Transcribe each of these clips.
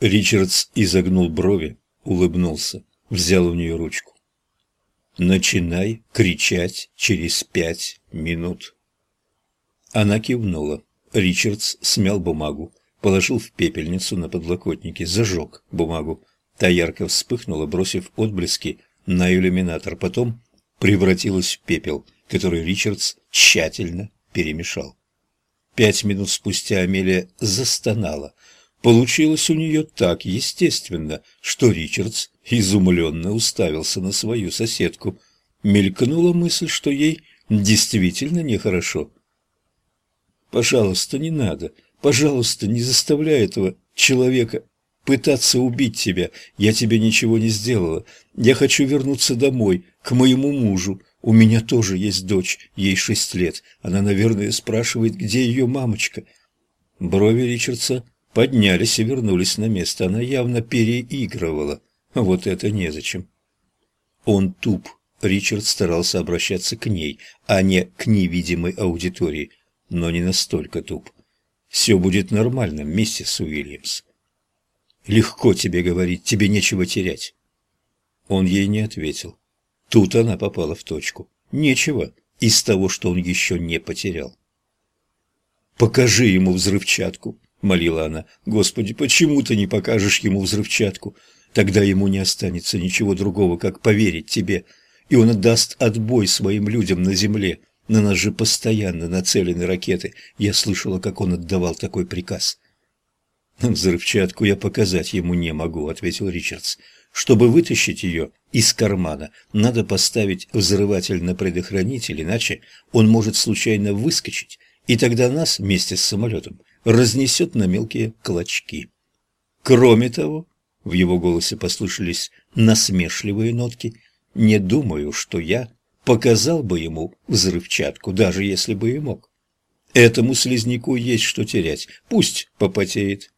Ричардс изогнул брови, улыбнулся, взял у нее ручку. «Начинай кричать через пять минут». Она кивнула. Ричардс смял бумагу, положил в пепельницу на подлокотнике, зажег бумагу. Та ярко вспыхнула, бросив отблески на иллюминатор, потом превратилась в пепел, который Ричардс тщательно перемешал. Пять минут спустя Амелия застонала. Получилось у нее так естественно, что Ричардс изумленно уставился на свою соседку. Мелькнула мысль, что ей действительно нехорошо. «Пожалуйста, не надо. Пожалуйста, не заставляй этого человека пытаться убить тебя. Я тебе ничего не сделала. Я хочу вернуться домой, к моему мужу. У меня тоже есть дочь, ей шесть лет. Она, наверное, спрашивает, где ее мамочка. Брови Ричардса поднялись и вернулись на место. Она явно переигрывала. Вот это незачем. Он туп. Ричард старался обращаться к ней, а не к невидимой аудитории. Но не настолько туп. Все будет нормально, миссис Уильямс. Легко тебе говорить, тебе нечего терять. Он ей не ответил. Тут она попала в точку. Нечего из того, что он еще не потерял. «Покажи ему взрывчатку», — молила она. «Господи, почему ты не покажешь ему взрывчатку? Тогда ему не останется ничего другого, как поверить тебе, и он отдаст отбой своим людям на земле. На нас же постоянно нацелены ракеты. Я слышала, как он отдавал такой приказ». «Взрывчатку я показать ему не могу», — ответил Ричардс. Чтобы вытащить ее из кармана, надо поставить взрыватель на предохранитель, иначе он может случайно выскочить, и тогда нас вместе с самолетом разнесет на мелкие клочки. Кроме того, в его голосе послышались насмешливые нотки, не думаю, что я показал бы ему взрывчатку, даже если бы и мог. Этому слизняку есть что терять, пусть попотеет.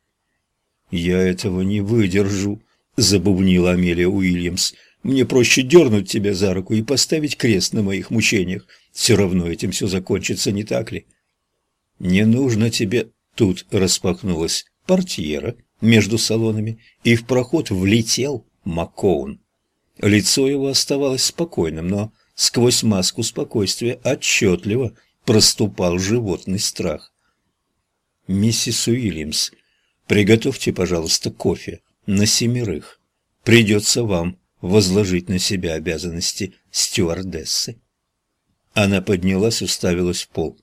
Я этого не выдержу, — забубнила Амелия Уильямс. «Мне проще дернуть тебя за руку и поставить крест на моих мучениях. Все равно этим все закончится, не так ли?» «Не нужно тебе...» Тут распахнулась портьера между салонами, и в проход влетел Маккоун. Лицо его оставалось спокойным, но сквозь маску спокойствия отчетливо проступал животный страх. «Миссис Уильямс, приготовьте, пожалуйста, кофе», на семерых. Придется вам возложить на себя обязанности стюардессы. Она поднялась, уставилась в пол.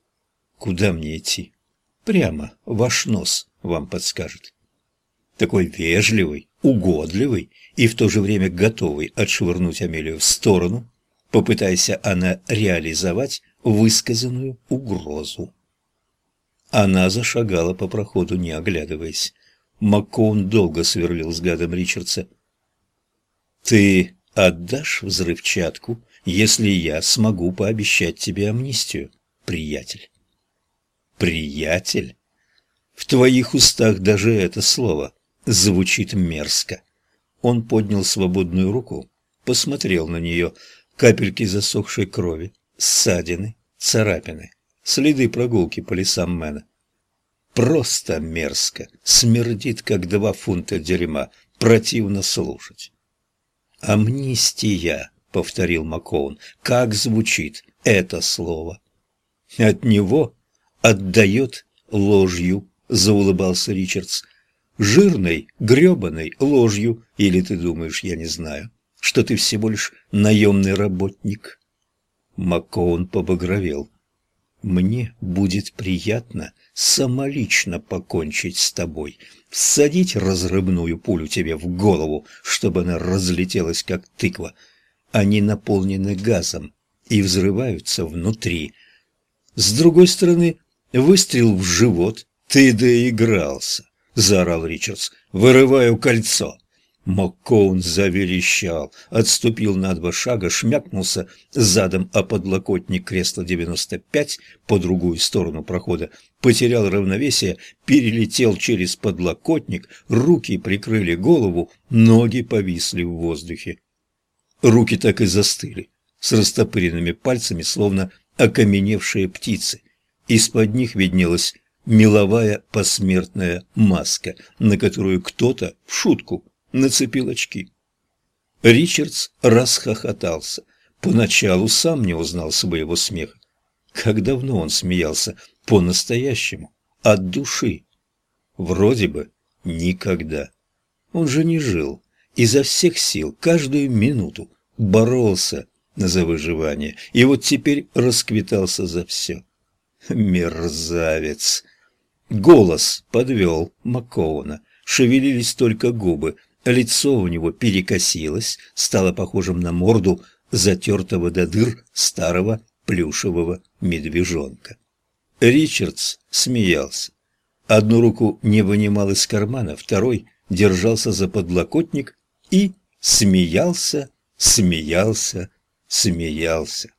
Куда мне идти? Прямо, ваш нос вам подскажет. Такой вежливый, угодливый и в то же время готовый отшвырнуть Амелию в сторону, попытайся она реализовать высказанную угрозу. Она зашагала по проходу, не оглядываясь. Маккоун долго сверлил взглядом Ричардса. «Ты отдашь взрывчатку, если я смогу пообещать тебе амнистию, приятель?» «Приятель?» В твоих устах даже это слово звучит мерзко. Он поднял свободную руку, посмотрел на нее. Капельки засохшей крови, ссадины, царапины, следы прогулки по лесам Мэна. Просто мерзко, смердит, как два фунта дерьма, противно слушать. «Амнистия», — повторил Макоун, — «как звучит это слово?» «От него отдает ложью», — заулыбался Ричардс. «Жирной, гребаной ложью, или ты думаешь, я не знаю, что ты всего лишь наемный работник?» Макоун побагровел. «Мне будет приятно самолично покончить с тобой, всадить разрывную пулю тебе в голову, чтобы она разлетелась, как тыква. Они наполнены газом и взрываются внутри. С другой стороны, выстрел в живот, ты доигрался, — заорал Ричардс, — вырываю кольцо. Маккоун заверещал, отступил на два шага, шмякнулся задом о подлокотник кресла 95 по другую сторону прохода, потерял равновесие, перелетел через подлокотник, руки прикрыли голову, ноги повисли в воздухе. Руки так и застыли, с растопыренными пальцами, словно окаменевшие птицы. Из-под них виднелась меловая посмертная маска, на которую кто-то в шутку нацепил очки. Ричардс расхохотался. Поначалу сам не узнал своего смеха. Как давно он смеялся по-настоящему, от души. Вроде бы никогда. Он же не жил. Изо всех сил, каждую минуту боролся за выживание. И вот теперь расквитался за все. Мерзавец! Голос подвел Маккоуна. Шевелились только губы. Лицо у него перекосилось, стало похожим на морду затертого до дыр старого плюшевого медвежонка. Ричардс смеялся. Одну руку не вынимал из кармана, второй держался за подлокотник и смеялся, смеялся, смеялся.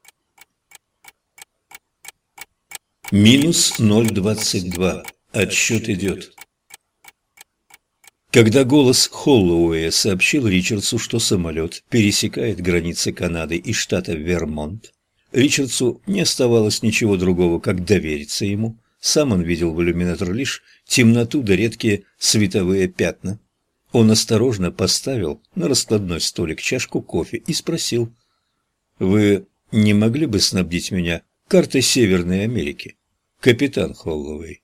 Минус 0,22. Отсчет идет. Когда голос Холлоуэя сообщил Ричардсу, что самолет пересекает границы Канады и штата Вермонт, Ричардсу не оставалось ничего другого, как довериться ему. Сам он видел в иллюминатор лишь темноту да редкие световые пятна. Он осторожно поставил на раскладной столик чашку кофе и спросил, «Вы не могли бы снабдить меня картой Северной Америки, капитан Холлоуэй?»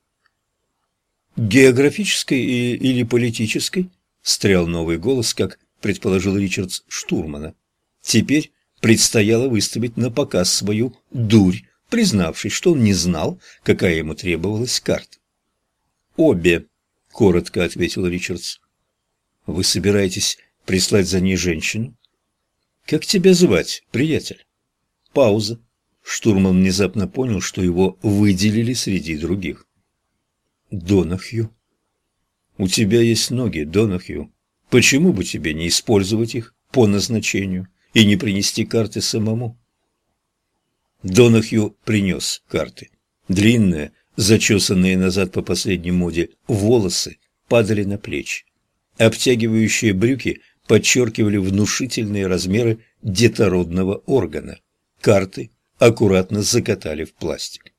«Географической или политической?» — стрял новый голос, как предположил Ричардс Штурмана. Теперь предстояло выставить на показ свою дурь, признавшись, что он не знал, какая ему требовалась карта. «Обе», — коротко ответил Ричардс. «Вы собираетесь прислать за ней женщину?» «Как тебя звать, приятель?» Пауза. Штурман внезапно понял, что его выделили среди других. «Донахью». «У тебя есть ноги, Донахью. Почему бы тебе не использовать их по назначению?» и не принести карты самому. Донахью принес карты. Длинные, зачесанные назад по последней моде, волосы падали на плечи. Обтягивающие брюки подчеркивали внушительные размеры детородного органа. Карты аккуратно закатали в пластик.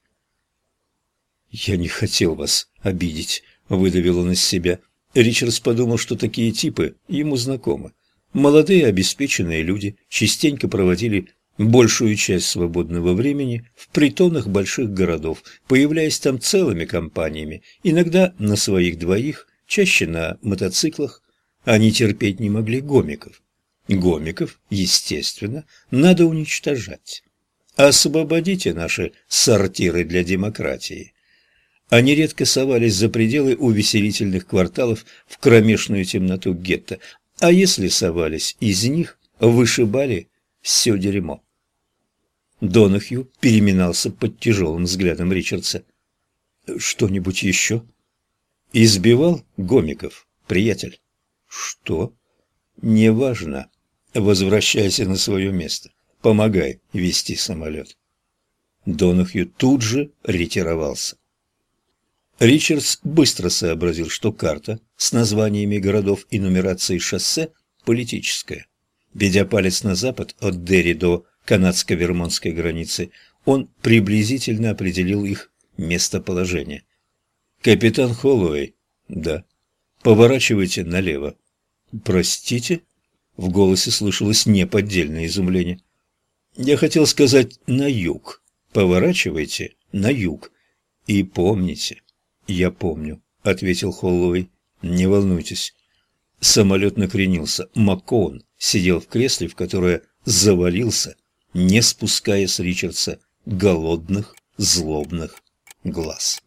«Я не хотел вас обидеть», — выдавил он из себя. Ричардс подумал, что такие типы ему знакомы. Молодые обеспеченные люди частенько проводили большую часть свободного времени в притонах больших городов, появляясь там целыми компаниями, иногда на своих двоих, чаще на мотоциклах. Они терпеть не могли гомиков. Гомиков, естественно, надо уничтожать. Освободите наши сортиры для демократии. Они редко совались за пределы увеселительных кварталов в кромешную темноту гетто, а если совались из них, вышибали все дерьмо. Донахью переминался под тяжелым взглядом Ричардса. «Что-нибудь еще?» «Избивал гомиков, приятель». «Что?» «Неважно. Возвращайся на свое место. Помогай вести самолет». Донахью тут же ретировался. Ричардс быстро сообразил, что карта с названиями городов и нумерацией шоссе политическая. Ведя палец на запад от Дерри до канадско-вермонтской границы, он приблизительно определил их местоположение. «Капитан Холлоуэй?» «Да». «Поворачивайте налево». «Простите?» В голосе слышалось неподдельное изумление. «Я хотел сказать на юг. Поворачивайте на юг. И помните, «Я помню», — ответил Холлоуэй. «Не волнуйтесь». Самолет накренился. Маккоун сидел в кресле, в которое завалился, не спуская с Ричардса голодных, злобных глаз.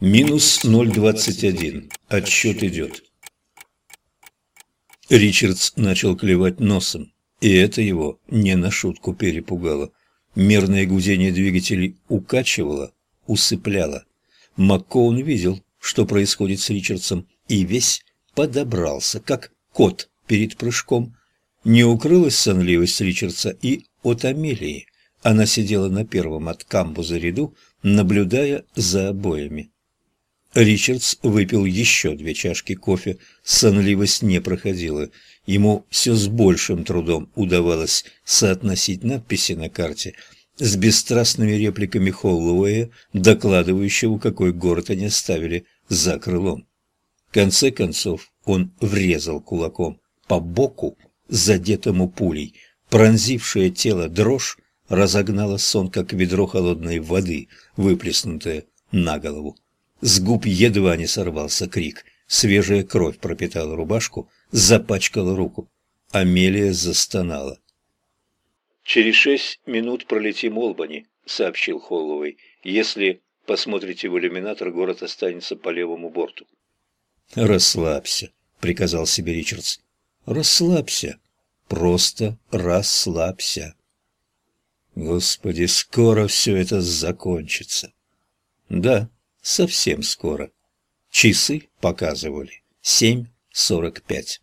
Минус 0,21. Отсчет идет. Ричардс начал клевать носом, и это его не на шутку перепугало. Мерное гудение двигателей укачивало, усыпляло. Маккоун видел, что происходит с Ричардсом, и весь подобрался, как кот перед прыжком. Не укрылась сонливость Ричардса и от Амелии. Она сидела на первом от камбуза ряду, наблюдая за обоями. Ричардс выпил еще две чашки кофе, сонливость не проходила. Ему все с большим трудом удавалось соотносить надписи на карте с бесстрастными репликами Холлоуэя, докладывающего, какой город они оставили за крылом. В конце концов он врезал кулаком по боку, задетому пулей. Пронзившее тело дрожь разогнала сон, как ведро холодной воды, выплеснутое на голову. С губ едва не сорвался крик. Свежая кровь пропитала рубашку, запачкала руку. Амелия застонала. «Через шесть минут пролетим Олбани», — сообщил Холловой. «Если посмотрите в иллюминатор, город останется по левому борту». «Расслабься», — приказал себе Ричардс. «Расслабься. Просто расслабься». «Господи, скоро все это закончится». «Да, совсем скоро». Часы показывали семь сорок пять.